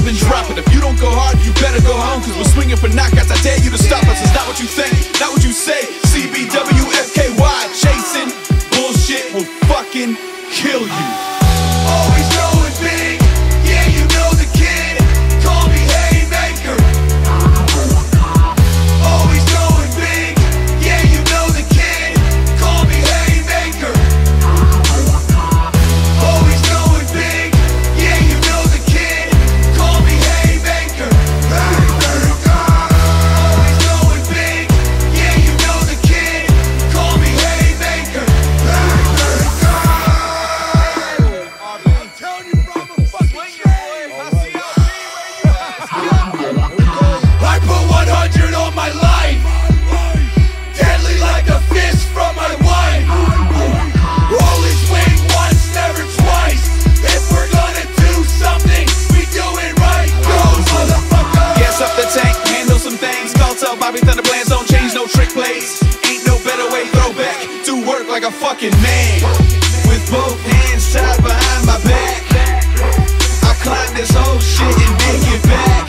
I've been dropping. If you don't go hard, you better go home. Cause we're swinging for knockouts. Like a fucking man. With both hands tied behind my back. I climb this whole shit and make it back.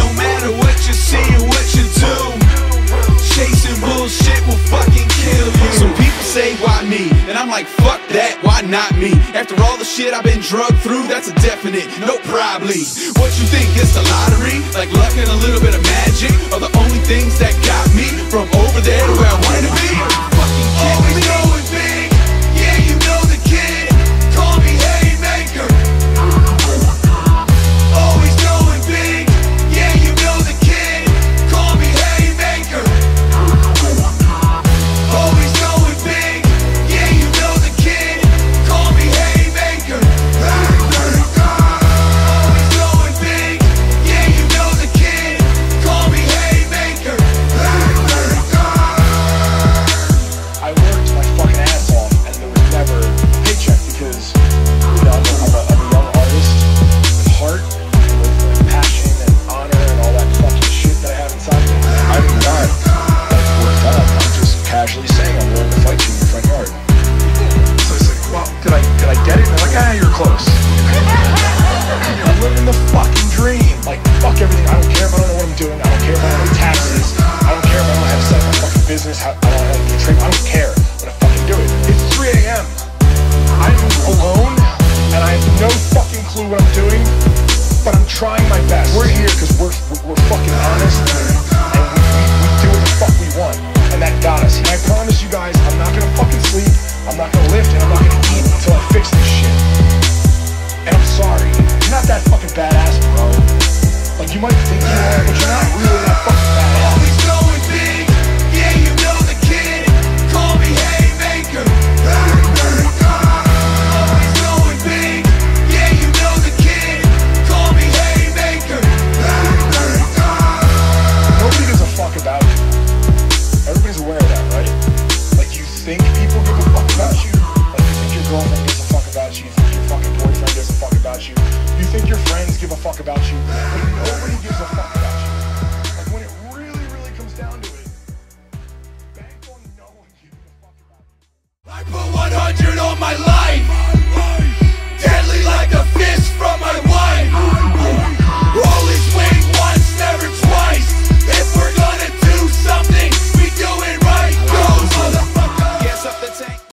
No matter what you see and what you do. Chasing bullshit will fucking kill you. Some people say, why me? And I'm like, fuck that, why not me? After all the shit I've been drugged through, that's a definite, no probably. What you think is the lottery? Like luck and a little bit of magic are the only things that got me from over there to where close. I'm living the fucking dream. Like, fuck everything. I don't care if I don't know what I'm doing. I don't care if I don't have taxes. I don't care if I don't have set up fucking business. How, I don't how to trade. I don't care. I'm gonna fucking do it. It's 3 a.m. I'm alone and I have no fucking clue what I'm doing, but I'm trying my best. We're here because we're, we're we're fucking honest and we, we, we do what the fuck we want, and that got us. And I promise you guys, I'm not gonna fucking sleep. I'm not gonna lift, and I'm not gonna eat until I fix this shit. And I'm sorry, you're not that fucking badass, bro. Like you might think you are, but you're not really a fuck about you when nobody gives a fuck about you. Like when it really, really comes down to it, bank on no one a fuck about you. I put 100 on my life.